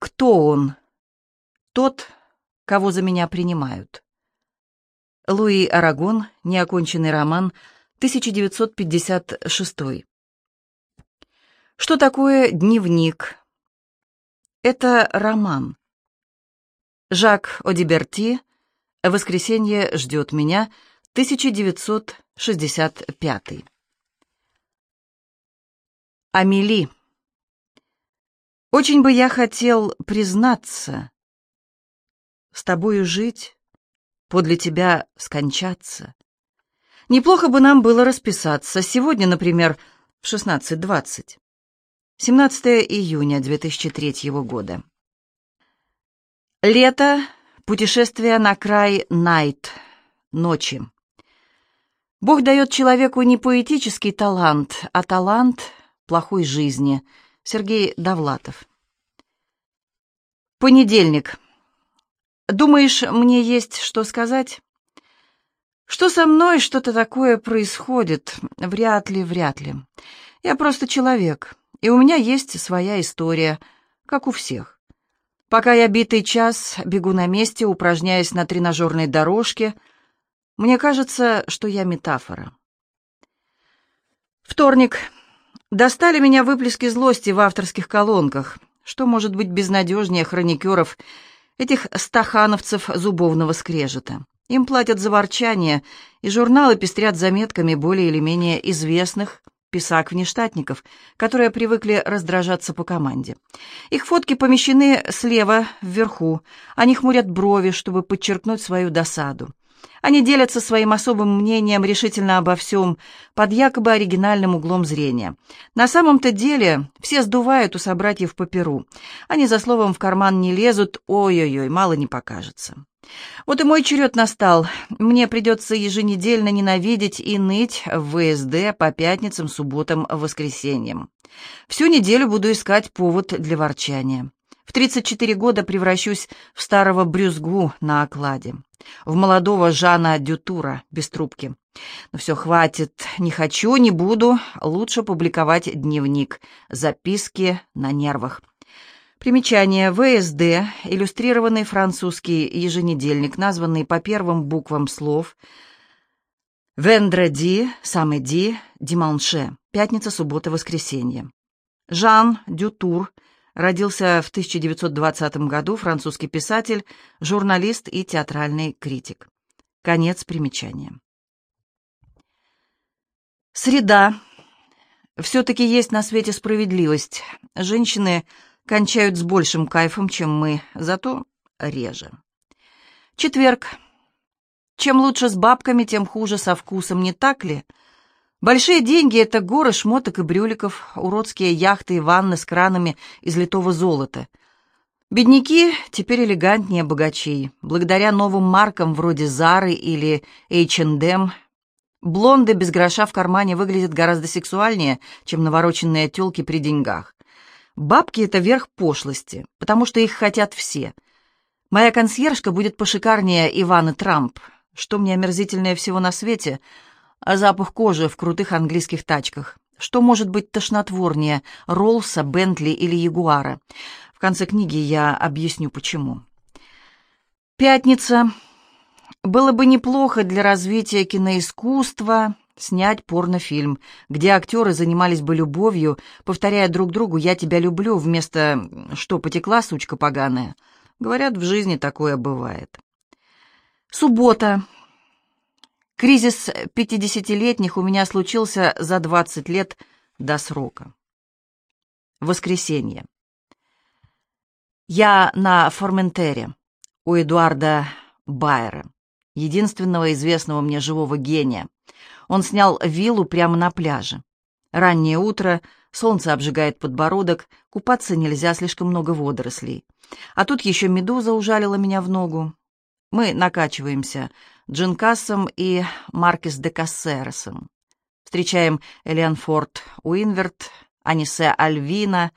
Кто он? Тот, кого за меня принимают. Луи Арагон, неоконченный роман, 1956. Что такое дневник? Это роман. Жак Одиберти «Воскресенье ждет меня», 1965. Амели. Очень бы я хотел признаться, с тобою жить, подле тебя скончаться. Неплохо бы нам было расписаться. Сегодня, например, в 16.20. 17 июня 2003 года. Лето. Путешествие на край Найт. Ночи. Бог дает человеку не поэтический талант, а талант плохой жизни. Сергей Довлатов. Понедельник. Думаешь, мне есть что сказать? Что со мной что-то такое происходит? Вряд ли, вряд ли. Я просто человек, и у меня есть своя история, как у всех. Пока я битый час бегу на месте, упражняясь на тренажерной дорожке, мне кажется, что я метафора. Вторник. Достали меня выплески злости в авторских колонках. Что может быть безнадежнее хроникеров — этих стахановцев зубовного скрежета. Им платят за ворчание, и журналы пестрят заметками более или менее известных писак-внештатников, которые привыкли раздражаться по команде. Их фотки помещены слева вверху, они хмурят брови, чтобы подчеркнуть свою досаду. Они делятся своим особым мнением решительно обо всем, под якобы оригинальным углом зрения. На самом-то деле все сдувают у собратьев по перу. Они за словом в карман не лезут, ой-ой-ой, мало не покажется. Вот и мой черед настал. Мне придется еженедельно ненавидеть и ныть в ВСД по пятницам, субботам, воскресеньям. Всю неделю буду искать повод для ворчания. В 34 года превращусь в старого брюзгу на окладе, в молодого Жана Дютура без трубки. Но все, хватит, не хочу, не буду, лучше публиковать дневник, записки на нервах. Примечание. ВСД, иллюстрированный французский еженедельник, названный по первым буквам слов «Вендреди», «Самеди», «Диманше», «Пятница, суббота, воскресенье». Жан Дютур – Родился в 1920 году французский писатель, журналист и театральный критик. Конец примечания. Среда. Все-таки есть на свете справедливость. Женщины кончают с большим кайфом, чем мы, зато реже. Четверг. Чем лучше с бабками, тем хуже со вкусом, не так ли? Большие деньги — это горы шмоток и брюликов, уродские яхты и ванны с кранами из литого золота. Бедняки теперь элегантнее богачей. Благодаря новым маркам вроде Зары или H&M, блонды без гроша в кармане выглядят гораздо сексуальнее, чем навороченные тёлки при деньгах. Бабки — это верх пошлости, потому что их хотят все. Моя консьержка будет пошикарнее Ивана Трамп. Что мне омерзительнее всего на свете — а запах кожи в крутых английских тачках. Что может быть тошнотворнее Роллса, Бентли или Ягуара? В конце книги я объясню, почему. Пятница. Было бы неплохо для развития киноискусства снять порнофильм, где актеры занимались бы любовью, повторяя друг другу «я тебя люблю» вместо «что потекла, сучка поганая». Говорят, в жизни такое бывает. Суббота. Кризис пятидесятилетних у меня случился за 20 лет до срока. Воскресенье. Я на Форментере у Эдуарда Байера, единственного известного мне живого гения. Он снял виллу прямо на пляже. Раннее утро, солнце обжигает подбородок, купаться нельзя, слишком много водорослей. А тут еще медуза ужалила меня в ногу. Мы накачиваемся Джинкасом и Маркес де Кассеросом. Встречаем Элиан Форд Уинверт, Анисе Альвина,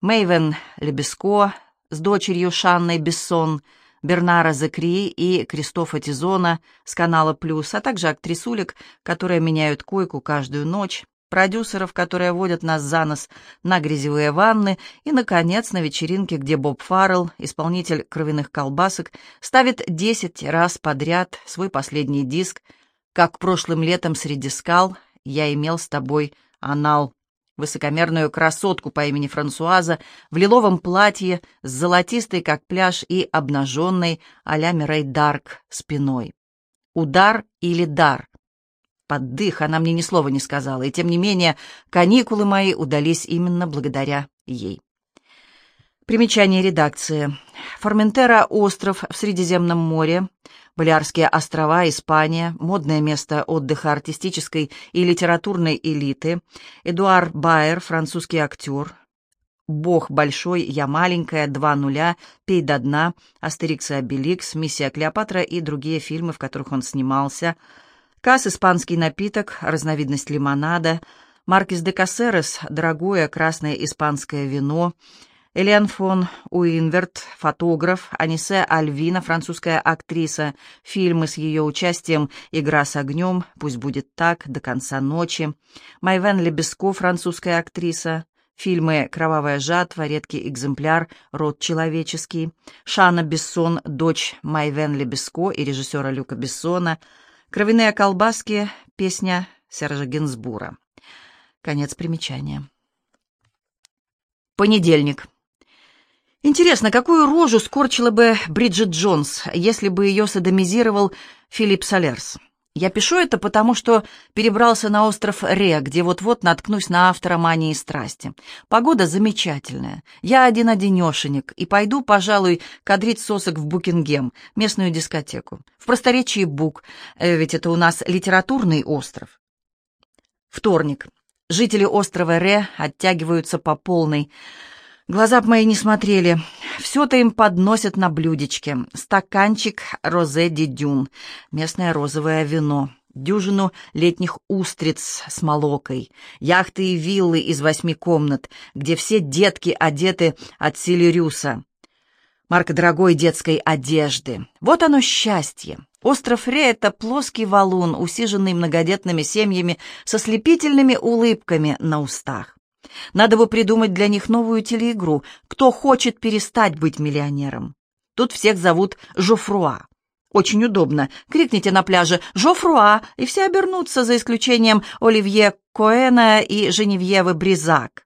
Мэйвен Лебеско с дочерью Шанной Бессон, Бернара Закри и Кристофа Тизона с канала «Плюс», а также актрисулек, которые меняют койку каждую ночь, продюсеров, которые водят нас за нос на грязевые ванны, и, наконец, на вечеринке, где Боб Фаррелл, исполнитель кровяных колбасок, ставит десять раз подряд свой последний диск, как прошлым летом среди скал я имел с тобой анал высокомерную красотку по имени Франсуаза в лиловом платье с золотистой, как пляж, и обнаженной а-ля Дарк спиной. Удар или дар? Под дых она мне ни слова не сказала, и тем не менее каникулы мои удались именно благодаря ей. Примечание редакции. Форментера — остров в Средиземном море, Балиарские острова, Испания, модное место отдыха артистической и литературной элиты, Эдуар Байер, французский актер, «Бог большой, я маленькая», «Два нуля», «Пей до дна», «Астерикс и Обеликс», «Миссия Клеопатра» и другие фильмы, в которых он снимался, «Касс» — испанский напиток, разновидность лимонада, «Маркис де Кассерес» — дорогое красное испанское вино, Элиан фон Уинверт, фотограф, Анисе Альвина, французская актриса, фильмы с ее участием «Игра с огнем», «Пусть будет так», «До конца ночи», Майвен Лебеско, французская актриса, фильмы «Кровавая жатва», «Редкий экземпляр», «Род человеческий», Шана Бессон, дочь Майвен Лебеско и режиссера Люка Бессона, «Кровяные колбаски», песня Сержа Гинзбура. Конец примечания. Понедельник. Интересно, какую рожу скорчила бы Бриджит Джонс, если бы ее садомизировал Филипп Солерс? Я пишу это потому, что перебрался на остров Ре, где вот-вот наткнусь на автора «Мании и страсти». Погода замечательная. Я один-одинешенек и пойду, пожалуй, кадрить сосок в Букингем, местную дискотеку. В просторечии Бук, э, ведь это у нас литературный остров. Вторник. Жители острова Ре оттягиваются по полной. Глаза б мои не смотрели. Все-то им подносят на блюдечке. Стаканчик розе ди дюн, местное розовое вино, дюжину летних устриц с молокой, яхты и виллы из восьми комнат, где все детки одеты от Силирюса. Марка дорогой детской одежды. Вот оно счастье. Остров Ре — это плоский валун, усиженный многодетными семьями со слепительными улыбками на устах. Надо бы придумать для них новую телеигру «Кто хочет перестать быть миллионером?». Тут всех зовут Жофруа. Очень удобно. Крикните на пляже «Жофруа!» и все обернутся, за исключением Оливье Коэна и Женевьевы Бризак,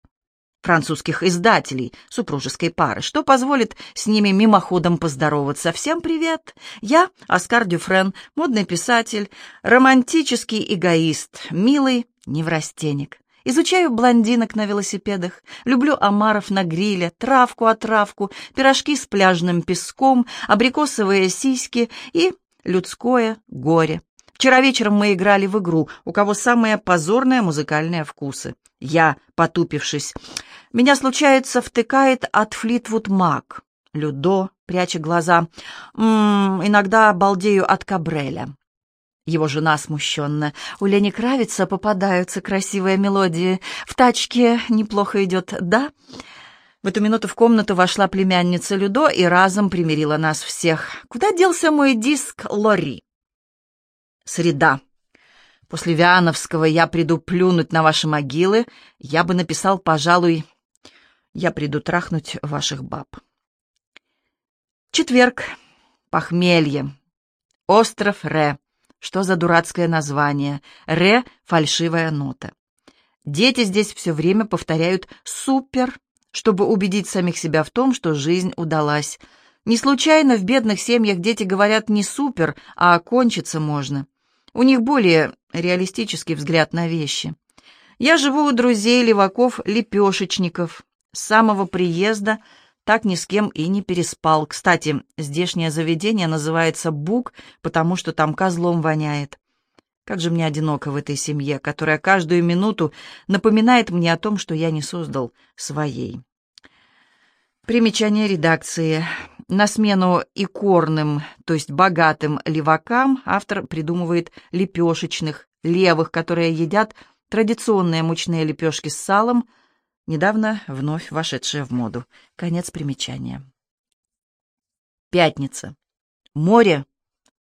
французских издателей супружеской пары, что позволит с ними мимоходом поздороваться. «Всем привет! Я Оскар Дюфрен, модный писатель, романтический эгоист, милый неврастенник». Изучаю блондинок на велосипедах, люблю омаров на гриле, травку от травку, пирожки с пляжным песком, абрикосовые сиськи и людское горе. Вчера вечером мы играли в игру, у кого самые позорные музыкальные вкусы. Я, потупившись, меня, случается, втыкает от Флитвуд Мак. Людо, пряча глаза, М -м, иногда балдею от Кабреля. Его жена смущенно. У Лени Кравица попадаются красивые мелодии. В тачке неплохо идет, да? В эту минуту в комнату вошла племянница Людо и разом примирила нас всех. Куда делся мой диск Лори? Среда. После Виановского «Я приду плюнуть на ваши могилы» я бы написал, пожалуй, «Я приду трахнуть ваших баб». Четверг. Похмелье. Остров Ре. Что за дурацкое название? Ре — фальшивая нота. Дети здесь все время повторяют «супер», чтобы убедить самих себя в том, что жизнь удалась. Не случайно в бедных семьях дети говорят не «супер», а «кончиться можно». У них более реалистический взгляд на вещи. Я живу у друзей леваков-лепешечников. С самого приезда – так ни с кем и не переспал. Кстати, здешнее заведение называется «Бук», потому что там козлом воняет. Как же мне одиноко в этой семье, которая каждую минуту напоминает мне о том, что я не создал своей. Примечание редакции. На смену икорным, то есть богатым левакам, автор придумывает лепешечных, левых, которые едят традиционные мучные лепешки с салом, недавно вновь вошедшая в моду. Конец примечания. Пятница. Море,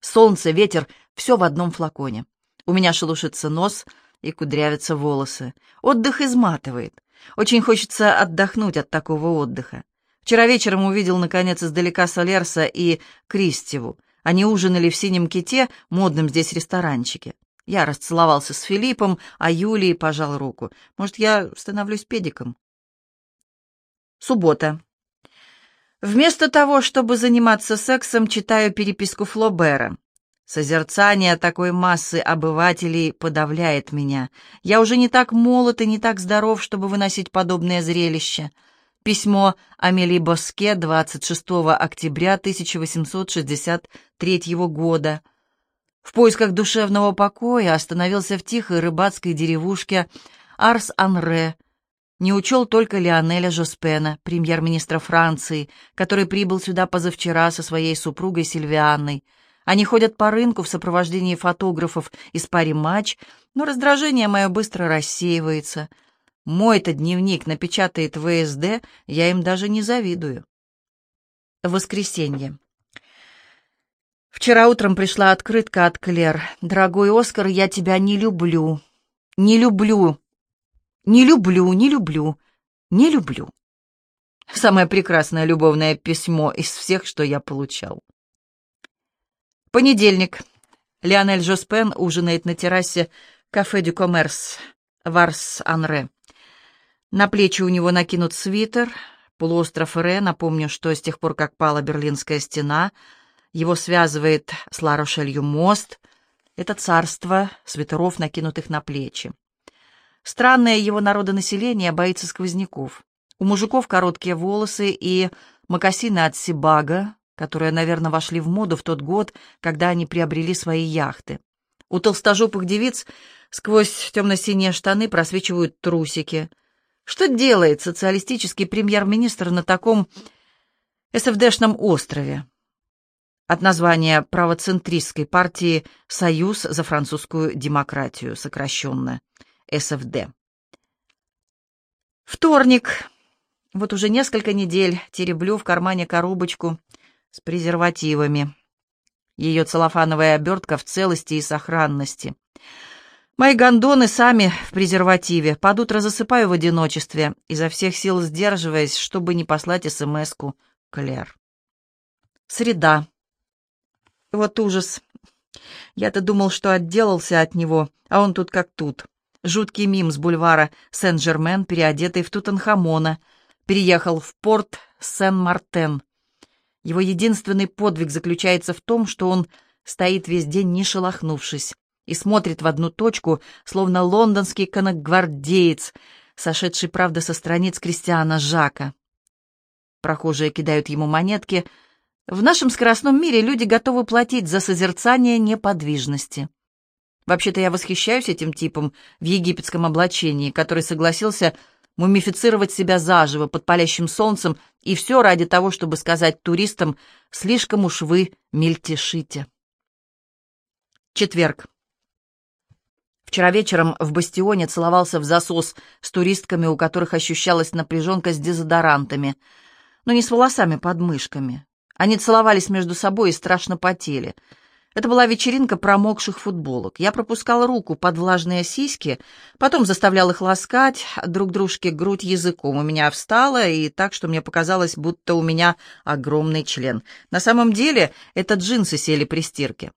солнце, ветер — все в одном флаконе. У меня шелушится нос, и кудрявятся волосы. Отдых изматывает. Очень хочется отдохнуть от такого отдыха. Вчера вечером увидел, наконец, издалека Солерса и Кристеву. Они ужинали в «Синем ките», модном здесь ресторанчике. Я расцеловался с Филиппом, а Юлии пожал руку. Может, я становлюсь педиком? Суббота. Вместо того, чтобы заниматься сексом, читаю переписку Флобера. Созерцание такой массы обывателей подавляет меня. Я уже не так молод и не так здоров, чтобы выносить подобное зрелище. Письмо Амели Боске 26 октября 1863 года. В поисках душевного покоя остановился в тихой рыбацкой деревушке Арс-Анре, не учел только Лионеля Жоспена, премьер-министра Франции, который прибыл сюда позавчера со своей супругой Сильвианной. Они ходят по рынку в сопровождении фотографов из пари матч, но раздражение мое быстро рассеивается. Мой-то дневник напечатает ВСД, я им даже не завидую. Воскресенье. Вчера утром пришла открытка от Клер. «Дорогой Оскар, я тебя не люблю. Не люблю. Не люблю, не люблю, не люблю». Самое прекрасное любовное письмо из всех, что я получал. Понедельник. Леонель Жоспен ужинает на террасе кафе «Дю Коммерс» в Арс-Анре. На плечи у него накинут свитер, полуостров Ре, напомню, что с тех пор, как пала Берлинская стена, его связывает с Ларошелью мост, это царство свитеров, накинутых на плечи. Странное его народонаселение боится сквозняков. У мужиков короткие волосы и мокасины от сибага, которые, наверное, вошли в моду в тот год, когда они приобрели свои яхты. У толстожопых девиц сквозь темно-синие штаны просвечивают трусики. Что делает социалистический премьер-министр на таком СФДшном острове? От названия правоцентристской партии «Союз за французскую демократию», сокращенно СФД. Вторник. Вот уже несколько недель тереблю в кармане коробочку с презервативами. Ее целлофановая обертка в целости и сохранности. Мои гондоны сами в презервативе. Под утро засыпаю в одиночестве, изо всех сил сдерживаясь, чтобы не послать СМС-ку Клэр. Среда. Вот ужас. Я-то думал, что отделался от него, а он тут как тут. Жуткий мим с бульвара Сен-Жермен, переодетый в Тутанхамона, переехал в порт Сен-Мартен. Его единственный подвиг заключается в том, что он стоит весь день не шелохнувшись и смотрит в одну точку, словно лондонский коногвардеец, сошедший, правда, со страниц Кристиана Жака. Прохожие кидают ему монетки. В нашем скоростном мире люди готовы платить за созерцание неподвижности. Вообще-то я восхищаюсь этим типом в египетском облачении, который согласился мумифицировать себя заживо под палящим солнцем, и все ради того, чтобы сказать туристам «слишком уж вы мельтешите». Четверг. Вчера вечером в бастионе целовался в засос с туристками, у которых ощущалась напряженка с дезодорантами, но не с волосами под мышками. Они целовались между собой и страшно потели — это была вечеринка промокших футболок. Я пропускал руку под влажные сиськи, потом заставлял их ласкать друг дружке грудь языком. У меня встала, и так, что мне показалось, будто у меня огромный член. На самом деле это джинсы сели при стирке.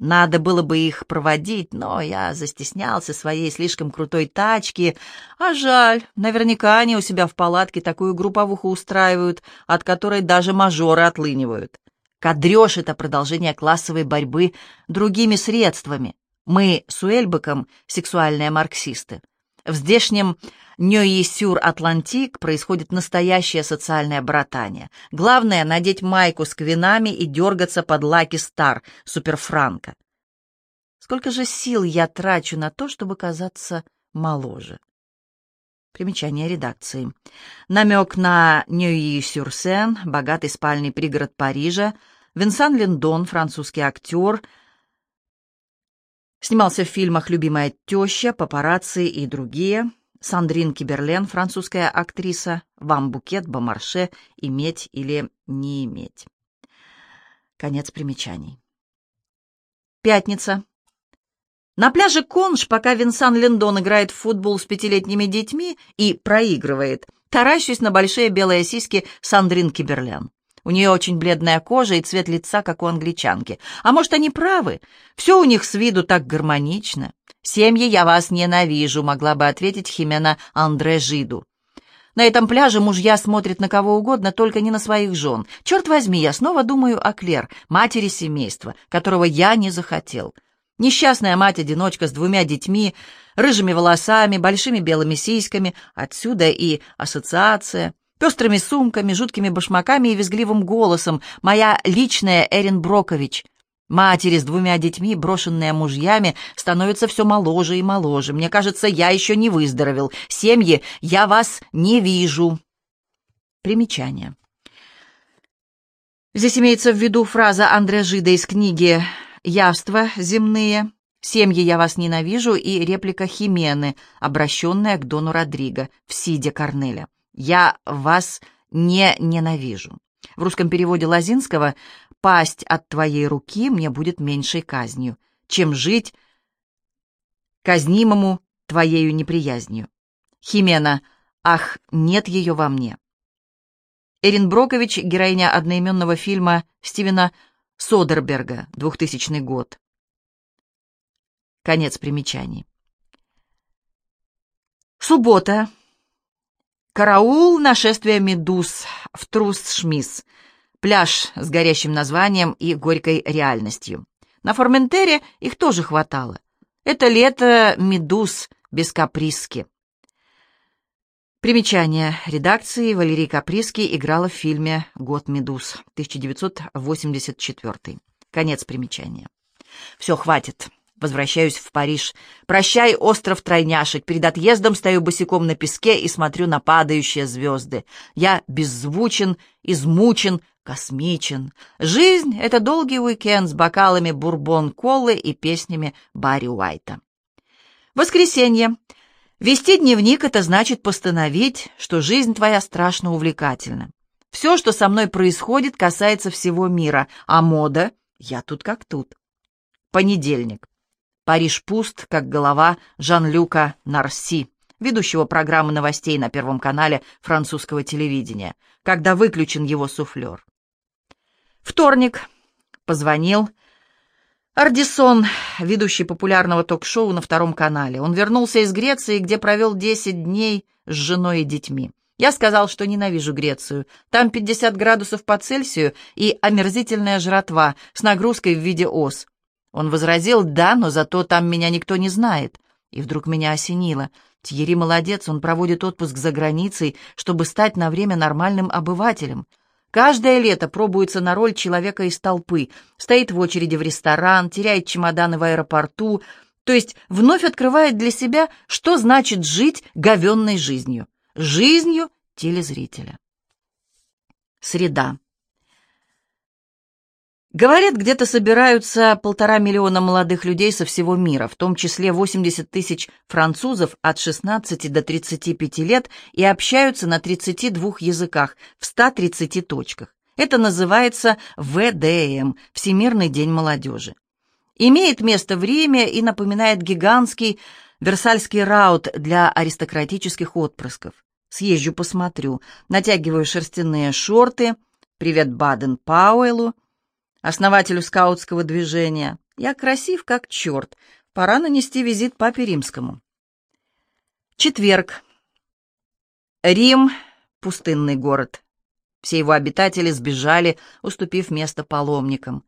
Надо было бы их проводить, но я застеснялся своей слишком крутой тачки. А жаль, наверняка они у себя в палатке такую групповуху устраивают, от которой даже мажоры отлынивают. Кадрёж — это продолжение классовой борьбы другими средствами. Мы с Уэльбеком — сексуальные марксисты. В здешнем Нёйи-сюр-Атлантик происходит настоящее социальное братание. Главное — надеть майку с квинами и дергаться под Lucky Star Superfunk'а. Сколько же сил я трачу на то, чтобы казаться моложе? Примечание редакции. Намек на Ньюи-Сюрсен, богатый спальный пригород Парижа. Винсан Линдон, французский актер, снимался в фильмах «Любимая теща», «Папарацци» и другие. Сандрин Киберлен, французская актриса. «Вам букет, бомарше, иметь или не иметь». Конец примечаний. Пятница. На пляже Конш, пока Винсан Линдон играет в футбол с пятилетними детьми и проигрывает, таращусь на большие белые сиськи Сандрин Киберлян. У нее очень бледная кожа и цвет лица, как у англичанки. А может, они правы? Все у них с виду так гармонично. «Семьи, я вас ненавижу», — могла бы ответить Химена Андре Жиду. На этом пляже мужья смотрят на кого угодно, только не на своих жен. Черт возьми, я снова думаю о Клер, матери семейства, которого я не захотел. Несчастная мать-одиночка с двумя детьми, рыжими волосами, большими белыми сиськами, отсюда и ассоциация, пестрыми сумками, жуткими башмаками и визгливым голосом, моя личная Эрин Брокович. Матери с двумя детьми, брошенные мужьями, становятся все моложе и моложе. Мне кажется, я еще не выздоровел. Семьи, я вас не вижу. Примечание. Здесь имеется в виду фраза Андре Жида из книги явства земные, семьи я вас ненавижу и реплика Химены, обращенная к Дону Родриго в Сиде Корнеля. Я вас не ненавижу. В русском переводе Лазинского «пасть от твоей руки мне будет меньшей казнью, чем жить казнимому твоею неприязнью». Химена «Ах, нет ее во мне». Эрин Брокович, героиня одноименного фильма Стивена Содерберга, 2000 год. Конец примечаний. Суббота. Караул нашествия медуз в Трус-Шмис. Пляж с горящим названием и горькой реальностью. На Форментере их тоже хватало. Это лето медуз без каприски. Примечание редакции Валерий Каприски играла в фильме «Год медуз» 1984. Конец примечания. Все, хватит. Возвращаюсь в Париж. Прощай, остров тройняшек. Перед отъездом стою босиком на песке и смотрю на падающие звезды. Я беззвучен, измучен, космичен. Жизнь — это долгий уикенд с бокалами бурбон-колы и песнями Барри Уайта. Воскресенье. Вести дневник — это значит постановить, что жизнь твоя страшно увлекательна. Все, что со мной происходит, касается всего мира, а мода — я тут как тут. Понедельник. Париж пуст, как голова Жан-Люка Нарси, ведущего программы новостей на Первом канале французского телевидения, когда выключен его суфлер. Вторник. Позвонил Ардисон, ведущий популярного ток-шоу на Втором канале. Он вернулся из Греции, где провел 10 дней с женой и детьми. Я сказал, что ненавижу Грецию. Там 50 градусов по Цельсию и омерзительная жратва с нагрузкой в виде ос. Он возразил, да, но зато там меня никто не знает. И вдруг меня осенило. Тьерри молодец, он проводит отпуск за границей, чтобы стать на время нормальным обывателем. Каждое лето пробуется на роль человека из толпы, стоит в очереди в ресторан, теряет чемоданы в аэропорту, то есть вновь открывает для себя, что значит жить говенной жизнью, жизнью телезрителя. Среда. Говорят, где-то собираются полтора миллиона молодых людей со всего мира, в том числе 80 тысяч французов от 16 до 35 лет и общаются на 32 языках в 130 точках. Это называется ВДМ – Всемирный день молодежи. Имеет место в Риме и напоминает гигантский Версальский раут для аристократических отпрысков. Съезжу посмотрю, натягиваю шерстяные шорты, привет Баден Пауэлу – основателю скаутского движения. Я красив как черт. Пора нанести визит папе римскому. Четверг. Рим — пустынный город. Все его обитатели сбежали, уступив место паломникам.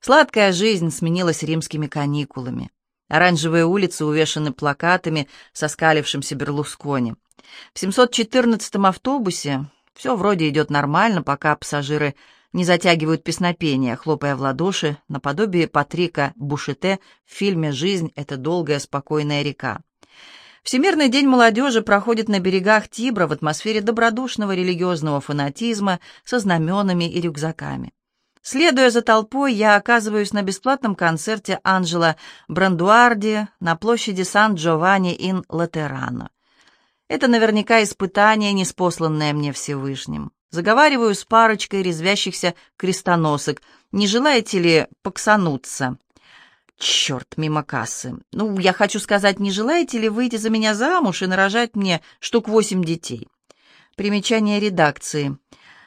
Сладкая жизнь сменилась римскими каникулами. Оранжевые улицы увешаны плакатами со скалившимся Берлускони. В 714-м автобусе все вроде идет нормально, пока пассажиры не затягивают песнопения, хлопая в ладоши, наподобие Патрика Бушете в фильме «Жизнь — это долгая спокойная река». Всемирный день молодежи проходит на берегах Тибра в атмосфере добродушного религиозного фанатизма со знаменами и рюкзаками. Следуя за толпой, я оказываюсь на бесплатном концерте Анджела Брандуарди на площади Сан-Джованни-ин-Латерано. Это наверняка испытание, неспосланное мне Всевышним. Заговариваю с парочкой резвящихся крестоносок. Не желаете ли поксануться? Черт, мимо кассы. Ну, я хочу сказать, не желаете ли выйти за меня замуж и нарожать мне штук восемь детей? Примечание редакции.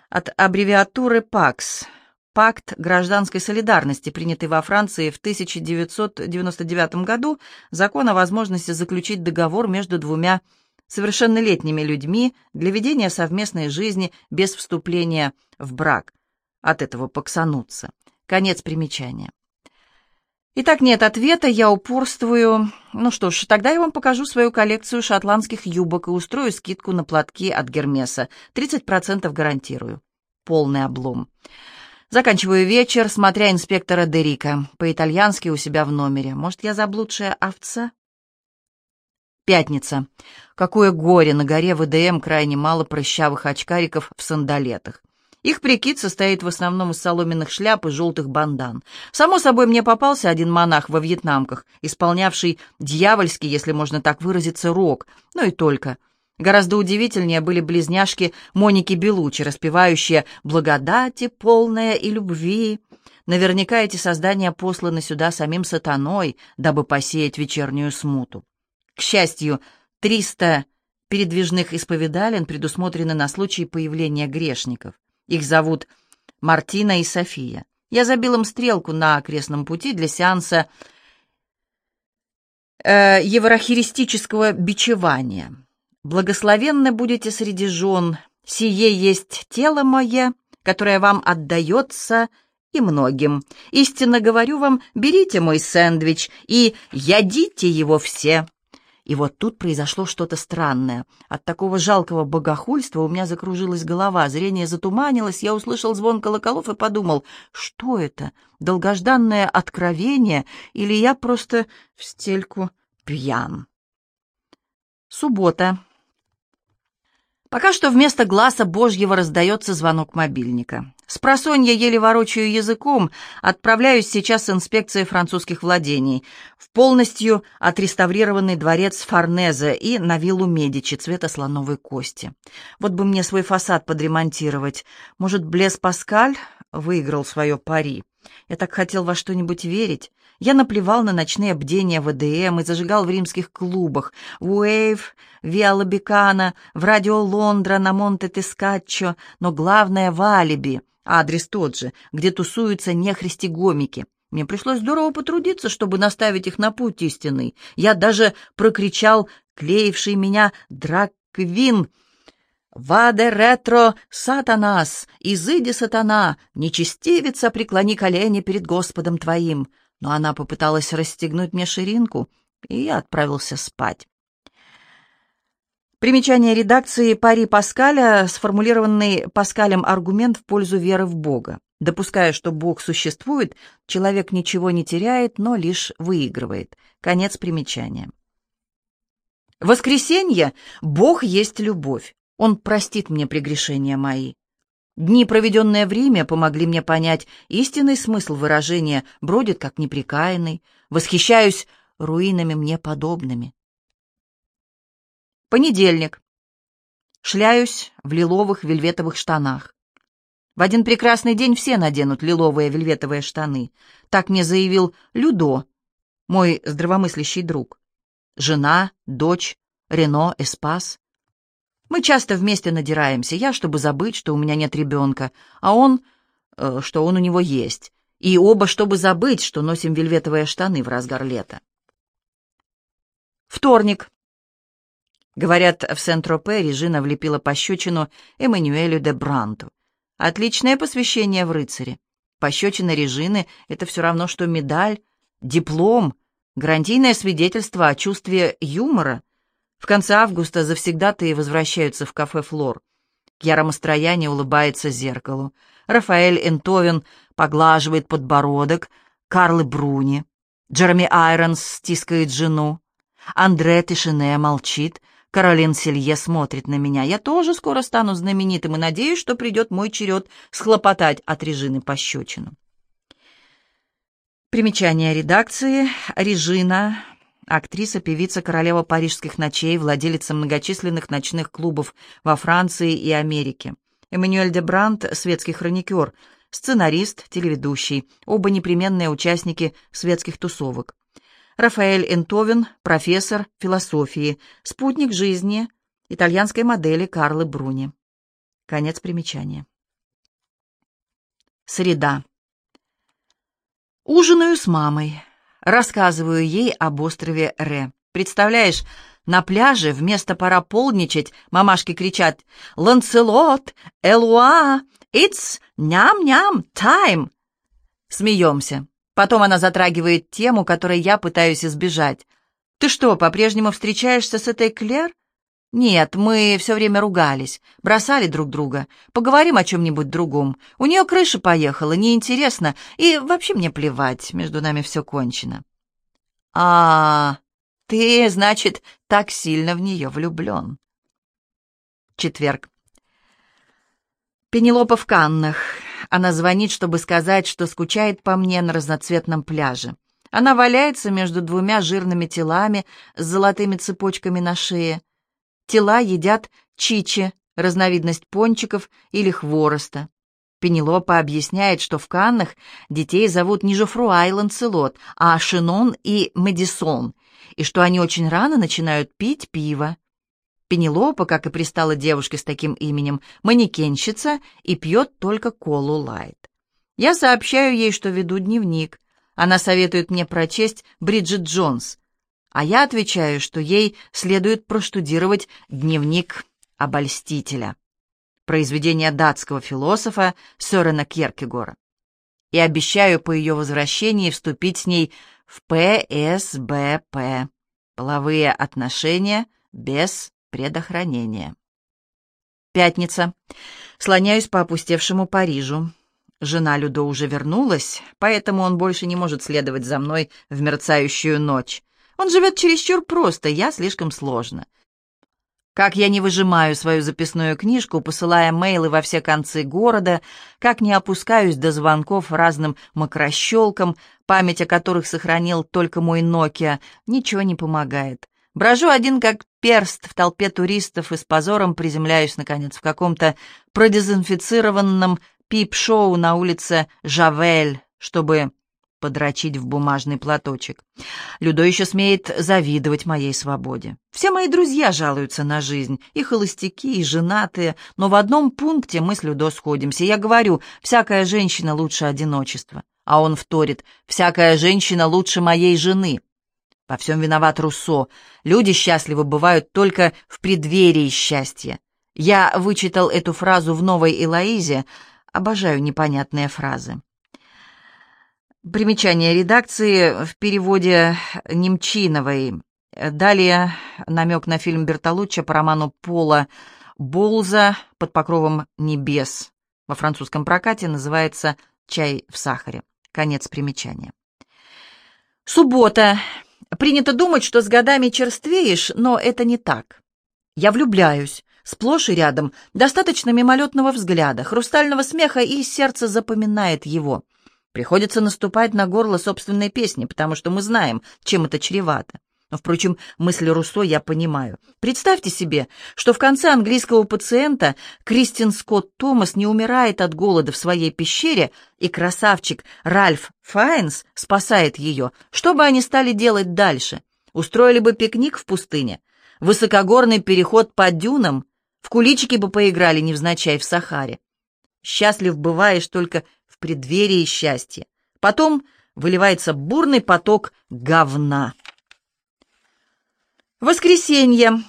От аббревиатуры ПАКС. Пакт гражданской солидарности, принятый во Франции в 1999 году, закон о возможности заключить договор между двумя совершеннолетними людьми для ведения совместной жизни без вступления в брак. От этого поксануться. Конец примечания. Итак, нет ответа, я упорствую. Ну что ж, тогда я вам покажу свою коллекцию шотландских юбок и устрою скидку на платки от Гермеса. 30% гарантирую. Полный облом. Заканчиваю вечер, смотря инспектора Дерика. По-итальянски у себя в номере. Может, я заблудшая овца? Пятница. Какое горе, на горе ВДМ крайне мало прыщавых очкариков в сандалетах. Их прикид состоит в основном из соломенных шляп и желтых бандан. Само собой, мне попался один монах во вьетнамках, исполнявший дьявольский, если можно так выразиться, рок, но и только. Гораздо удивительнее были близняшки Моники Белучи, распевающие «Благодати, полная и любви». Наверняка эти создания посланы сюда самим сатаной, дабы посеять вечернюю смуту. К счастью, триста передвижных исповедален предусмотрены на случай появления грешников. Их зовут Мартина и София. Я забил им стрелку на окрестном пути для сеанса э, еврохиристического бичевания. «Благословенны будете среди жен, сие есть тело мое, которое вам отдается и многим. Истинно говорю вам, берите мой сэндвич и ядите его все». И вот тут произошло что-то странное. От такого жалкого богохульства у меня закружилась голова, зрение затуманилось, я услышал звон колоколов и подумал, что это, долгожданное откровение, или я просто в стельку пьян. Суббота. Пока что вместо глаза Божьего раздается звонок мобильника. Спросонья еле ворочаю языком, отправляюсь сейчас с инспекцией французских владений в полностью отреставрированный дворец Форнезе и на виллу Медичи цвета слоновой кости. Вот бы мне свой фасад подремонтировать. Может, Блес Паскаль выиграл свое пари? Я так хотел во что-нибудь верить. Я наплевал на ночные бдения ВДМ и зажигал в римских клубах, Уэйв, Виа Бикана, в Радио Лондра, на Монте-Тескаччо, но главное в Алиби, адрес тот же, где тусуются нехристи-гомики. Мне пришлось здорово потрудиться, чтобы наставить их на путь истинный. Я даже прокричал клеивший меня драквин «Ваде ретро сатанас! Изыди, сатана! Нечестивица, преклони колени перед Господом твоим!» но она попыталась расстегнуть мне ширинку, и я отправился спать. Примечание редакции пари Паскаля, сформулированный Паскалем аргумент в пользу веры в Бога. Допуская, что Бог существует, человек ничего не теряет, но лишь выигрывает. Конец примечания. Воскресенье — Бог есть любовь. Он простит мне прегрешения мои. Дни, проведенные в Риме, помогли мне понять истинный смысл выражения «бродит как неприкаянный», «восхищаюсь руинами мне подобными». Понедельник. Шляюсь в лиловых вельветовых штанах. В один прекрасный день все наденут лиловые вельветовые штаны. Так мне заявил Людо, мой здравомыслящий друг. Жена, дочь, Рено, Эспас. Мы часто вместе надираемся. Я, чтобы забыть, что у меня нет ребенка, а он, э, что он у него есть. И оба, чтобы забыть, что носим вельветовые штаны в разгар лета. Вторник. Говорят, в Сент-Тропе Режина влепила пощечину Эммануэлю де Бранту. Отличное посвящение в рыцаре. Пощечина Режины — это все равно, что медаль, диплом, гарантийное свидетельство о чувстве юмора — в конце августа завсегдатые возвращаются в кафе «Флор». Кьяра Мастрояни улыбается зеркалу. Рафаэль Энтовен поглаживает подбородок. Карлы Бруни. Джереми Айронс стискает жену. Андре Тишине молчит. Каролин Селье смотрит на меня. Я тоже скоро стану знаменитым и надеюсь, что придет мой черед схлопотать от Режины пощечину. Примечание редакции. Режина Актриса, певица, королева парижских ночей, владелица многочисленных ночных клубов во Франции и Америке. Эммануэль де Брант, светский хроникер, сценарист, телеведущий, оба непременные участники светских тусовок. Рафаэль Энтовен, профессор философии, спутник жизни итальянской модели Карлы Бруни. Конец примечания. Среда. Ужинаю с мамой. Рассказываю ей об острове Ре. Представляешь, на пляже вместо пора полничать мамашки кричат «Ланцелот! Элуа! It's ням-ням! Time!» Смеемся. Потом она затрагивает тему, которой я пытаюсь избежать. «Ты что, по-прежнему встречаешься с этой Клер?» «Нет, мы все время ругались, бросали друг друга. Поговорим о чем-нибудь другом. У нее крыша поехала, неинтересно, и вообще мне плевать, между нами все кончено». «А, ты, значит, так сильно в нее влюблен». Четверг. Пенелопа в Каннах. Она звонит, чтобы сказать, что скучает по мне на разноцветном пляже. Она валяется между двумя жирными телами с золотыми цепочками на шее. Тела едят чичи, разновидность пончиков или хвороста. Пенелопа объясняет, что в Каннах детей зовут не Жофруа и Ланцелот, а Шинон и Медисон, и что они очень рано начинают пить пиво. Пенелопа, как и пристала девушке с таким именем, манекенщица и пьет только колу лайт. Я сообщаю ей, что веду дневник. Она советует мне прочесть Бриджит Джонс, а я отвечаю, что ей следует проштудировать дневник обольстителя, произведение датского философа Сёрена Кьеркегора, и обещаю по ее возвращении вступить с ней в ПСБП – половые отношения без предохранения. Пятница. Слоняюсь по опустевшему Парижу. Жена Людо уже вернулась, поэтому он больше не может следовать за мной в мерцающую ночь. Он живет чересчур просто, я слишком сложно. Как я не выжимаю свою записную книжку, посылая мейлы во все концы города, как не опускаюсь до звонков разным макрощелкам, память о которых сохранил только мой Nokia, ничего не помогает. Брожу один как перст в толпе туристов и с позором приземляюсь, наконец, в каком-то продезинфицированном пип-шоу на улице Жавель, чтобы подрочить в бумажный платочек. Людо еще смеет завидовать моей свободе. Все мои друзья жалуются на жизнь, и холостяки, и женатые, но в одном пункте мы с Людо сходимся. Я говорю, всякая женщина лучше одиночества. А он вторит, всякая женщина лучше моей жены. Во всем виноват Руссо. Люди счастливы бывают только в преддверии счастья. Я вычитал эту фразу в «Новой Элоизе». Обожаю непонятные фразы. Примечание редакции в переводе Немчиновой. Далее намек на фильм Бертолуччи по роману Пола Болза «Под покровом небес». Во французском прокате называется «Чай в сахаре». Конец примечания. Суббота. Принято думать, что с годами черствеешь, но это не так. Я влюбляюсь. Сплошь и рядом. Достаточно мимолетного взгляда, хрустального смеха, и сердце запоминает его — Приходится наступать на горло собственной песни, потому что мы знаем, чем это чревато. Но, впрочем, мысли Руссо я понимаю. Представьте себе, что в конце английского пациента Кристин Скотт Томас не умирает от голода в своей пещере, и красавчик Ральф Файнс спасает ее. Что бы они стали делать дальше? Устроили бы пикник в пустыне? Высокогорный переход по дюнам? В куличики бы поиграли невзначай в Сахаре? Счастлив бываешь только преддверии счастья. Потом выливается бурный поток говна. Воскресенье.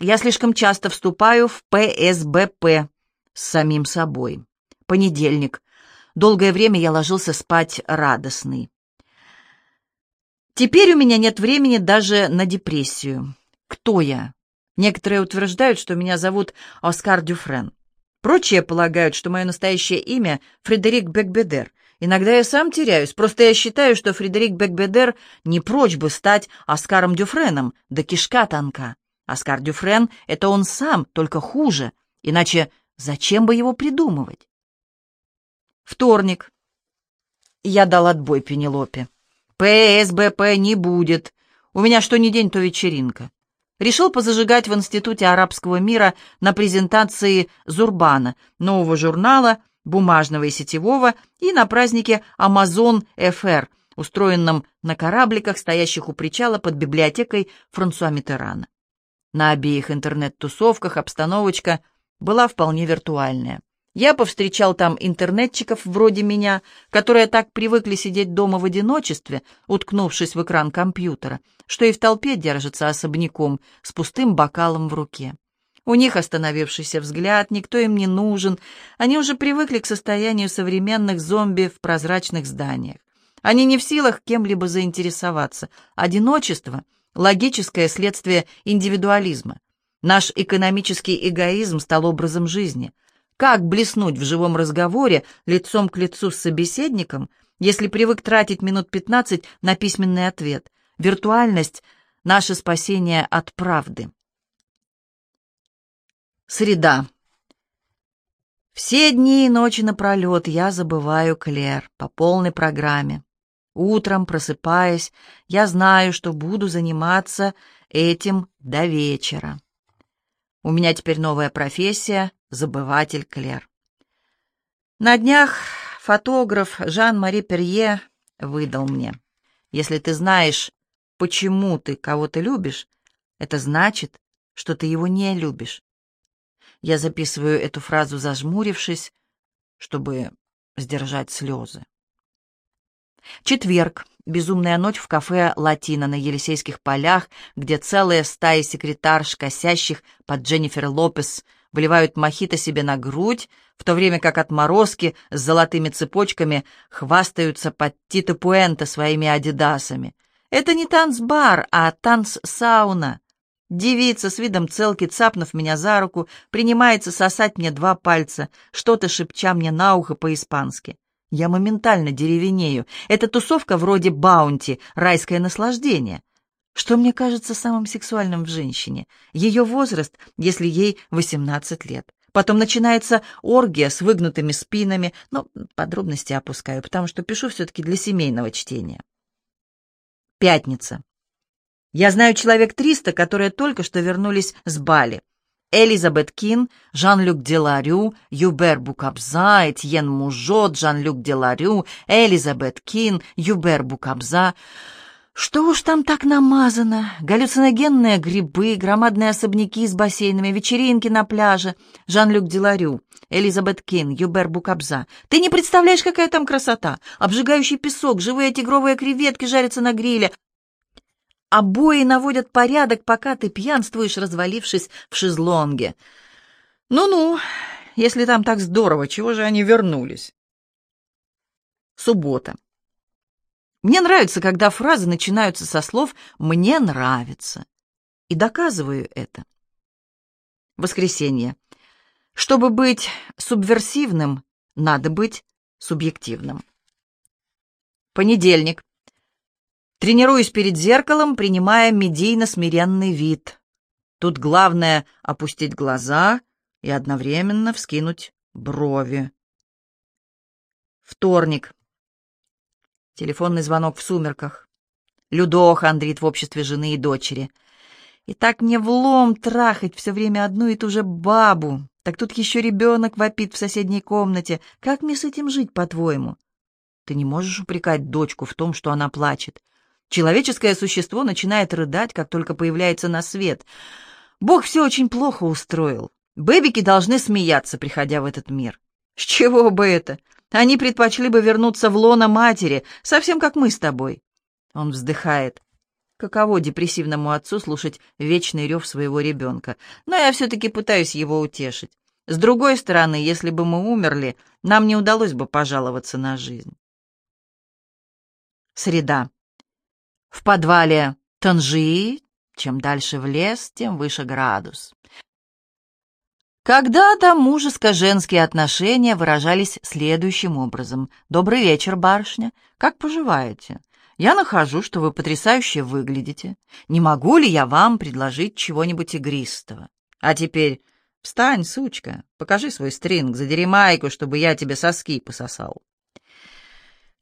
Я слишком часто вступаю в ПСБП с самим собой. Понедельник. Долгое время я ложился спать радостный. Теперь у меня нет времени даже на депрессию. Кто я? Некоторые утверждают, что меня зовут Оскар Дюфрен. Прочие полагают, что мое настоящее имя — Фредерик Бекбедер. Иногда я сам теряюсь, просто я считаю, что Фредерик Бекбедер не прочь бы стать Оскаром Дюфреном, да кишка тонка. Оскар Дюфрен — это он сам, только хуже. Иначе зачем бы его придумывать? Вторник. Я дал отбой Пенелопе. ПСБП не будет. У меня что ни день, то вечеринка решил позажигать в Институте арабского мира на презентации Зурбана, нового журнала, бумажного и сетевого, и на празднике Amazon FR, устроенном на корабликах, стоящих у причала под библиотекой Франсуа Миттерана. На обеих интернет-тусовках обстановочка была вполне виртуальная. Я повстречал там интернетчиков вроде меня, которые так привыкли сидеть дома в одиночестве, уткнувшись в экран компьютера, что и в толпе держатся особняком, с пустым бокалом в руке. У них остановившийся взгляд, никто им не нужен, они уже привыкли к состоянию современных зомби в прозрачных зданиях. Они не в силах кем-либо заинтересоваться. Одиночество — логическое следствие индивидуализма. Наш экономический эгоизм стал образом жизни — как блеснуть в живом разговоре лицом к лицу с собеседником, если привык тратить минут 15 на письменный ответ? Виртуальность — наше спасение от правды. Среда. Все дни и ночи напролет я забываю Клер по полной программе. Утром, просыпаясь, я знаю, что буду заниматься этим до вечера. У меня теперь новая профессия — забыватель Клер. На днях фотограф Жан-Мари Перье выдал мне. Если ты знаешь, почему ты кого-то любишь, это значит, что ты его не любишь. Я записываю эту фразу, зажмурившись, чтобы сдержать слезы. Четверг. Безумная ночь в кафе «Латина» на Елисейских полях, где целые стаи секретарш, косящих под Дженнифер Лопес, выливают мохито себе на грудь, в то время как отморозки с золотыми цепочками хвастаются под Тито Пуэнто своими адидасами. Это не танцбар, а танц-сауна. Девица с видом целки, цапнув меня за руку, принимается сосать мне два пальца, что-то шепча мне на ухо по-испански. Я моментально деревенею. Это тусовка вроде баунти, райское наслаждение. Что мне кажется самым сексуальным в женщине? Ее возраст, если ей 18 лет. Потом начинается оргия с выгнутыми спинами, но подробности опускаю, потому что пишу все-таки для семейного чтения. Пятница. Я знаю человек 300, которые только что вернулись с Бали. Элизабет Кин, Жан-Люк Деларю, Юбер Букабза, Этьен Мужот, Жан-Люк Деларю, Элизабет Кин, Юбер Букабза. Что уж там так намазано? Галлюциногенные грибы, громадные особняки с бассейнами, вечеринки на пляже. Жан-Люк Деларю, Элизабет Кин, Юбер Букабза. Ты не представляешь, какая там красота! Обжигающий песок, живые тигровые креветки жарятся на гриле, Обои наводят порядок, пока ты пьянствуешь, развалившись в шезлонге. Ну-ну, если там так здорово, чего же они вернулись? Суббота. Мне нравится, когда фразы начинаются со слов «мне нравится». И доказываю это. Воскресенье. Чтобы быть субверсивным, надо быть субъективным. Понедельник. Тренируюсь перед зеркалом, принимая медийно-смиренный вид. Тут главное — опустить глаза и одновременно вскинуть брови. Вторник. Телефонный звонок в сумерках. Людо хандрит в обществе жены и дочери. И так мне влом трахать все время одну и ту же бабу. Так тут еще ребенок вопит в соседней комнате. Как мне с этим жить, по-твоему? Ты не можешь упрекать дочку в том, что она плачет. Человеческое существо начинает рыдать, как только появляется на свет. Бог все очень плохо устроил. Бэбики должны смеяться, приходя в этот мир. С чего бы это? Они предпочли бы вернуться в лоно матери, совсем как мы с тобой. Он вздыхает. Каково депрессивному отцу слушать вечный рев своего ребенка? Но я все-таки пытаюсь его утешить. С другой стороны, если бы мы умерли, нам не удалось бы пожаловаться на жизнь. Среда. В подвале Танжи, чем дальше в лес, тем выше градус. Когда-то мужеско-женские отношения выражались следующим образом. «Добрый вечер, барышня. Как поживаете? Я нахожу, что вы потрясающе выглядите. Не могу ли я вам предложить чего-нибудь игристого? А теперь встань, сучка, покажи свой стринг, задери майку, чтобы я тебе соски пососал».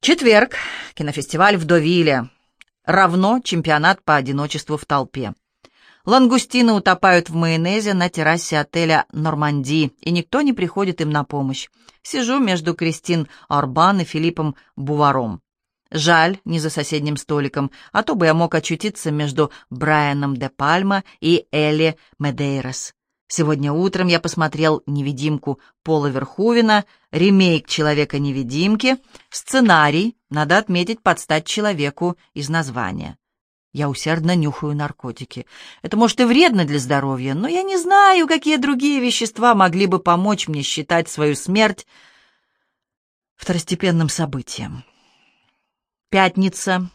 Четверг. Кинофестиваль в Довиле равно чемпионат по одиночеству в толпе. Лангустины утопают в майонезе на террасе отеля «Норманди», и никто не приходит им на помощь. Сижу между Кристин Орбан и Филиппом Буваром. Жаль, не за соседним столиком, а то бы я мог очутиться между Брайаном де Пальма и Элли Медейрос. Сегодня утром я посмотрел «Невидимку» Пола Верхувина, ремейк «Человека-невидимки», сценарий, надо отметить, под стать человеку из названия. Я усердно нюхаю наркотики. Это, может, и вредно для здоровья, но я не знаю, какие другие вещества могли бы помочь мне считать свою смерть второстепенным событием. Пятница.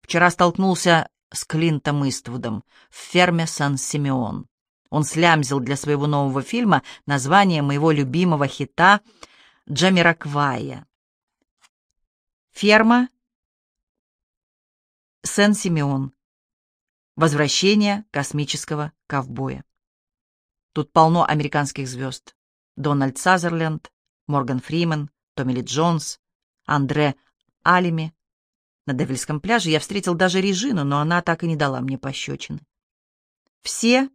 Вчера столкнулся с Клинтом Иствудом в ферме Сан-Симеон. Он слямзил для своего нового фильма название моего любимого хита «Джамираквая». Ферма Сен-Симеон. Возвращение космического ковбоя. Тут полно американских звезд. Дональд Сазерленд, Морган Фримен, Томми Ли Джонс, Андре Алими. На Девильском пляже я встретил даже Режину, но она так и не дала мне пощечины. Все,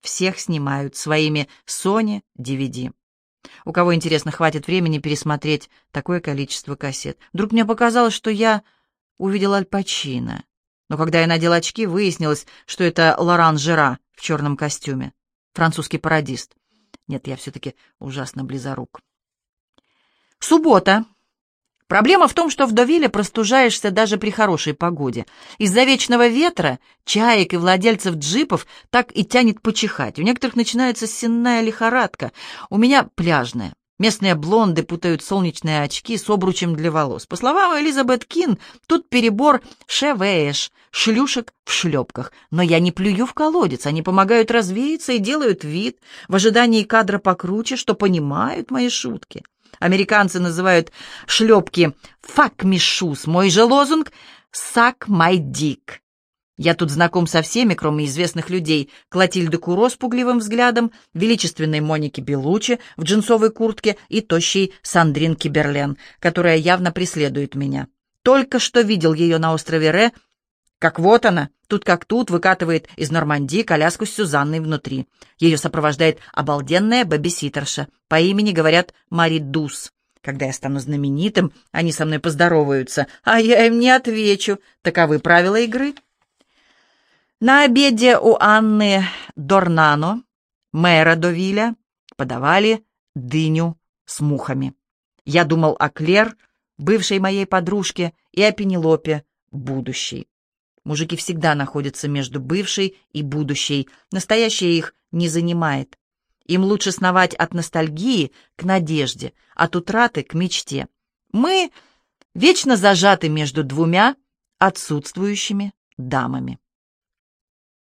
всех снимают своими Sony DVD. У кого, интересно, хватит времени пересмотреть такое количество кассет. Вдруг мне показалось, что я увидел Аль Пачино. Но когда я надел очки, выяснилось, что это Лоран Жера в черном костюме, французский пародист. Нет, я все-таки ужасно близорук. Суббота. Проблема в том, что в Довиле простужаешься даже при хорошей погоде. Из-за вечного ветра, чаек и владельцев джипов так и тянет почихать. У некоторых начинается сенная лихорадка. У меня пляжная. Местные блонды путают солнечные очки с обручем для волос. По словам Элизабет Кин, тут перебор шевееш, шлюшек в шлепках. Но я не плюю в колодец, они помогают развеяться и делают вид, в ожидании кадра покруче, что понимают мои шутки. Американцы называют шлепки «fuck me shoes», мой же лозунг «suck my dick». Я тут знаком со всеми, кроме известных людей. Клотильды Куро с пугливым взглядом, величественной Моники Белучи в джинсовой куртке и тощей Сандрин Киберлен, которая явно преследует меня. Только что видел ее на острове Ре, как вот она, тут как тут, выкатывает из Нормандии коляску с Сюзанной внутри. Ее сопровождает обалденная бэбиситерша. По имени говорят Мари Дус. Когда я стану знаменитым, они со мной поздороваются, а я им не отвечу. Таковы правила игры. На обеде у Анны Дорнано, мэра Довиля, подавали дыню с мухами. Я думал о Клер, бывшей моей подружке, и о Пенелопе, будущей. Мужики всегда находятся между бывшей и будущей, настоящее их не занимает. Им лучше сновать от ностальгии к надежде, от утраты к мечте. Мы вечно зажаты между двумя отсутствующими дамами.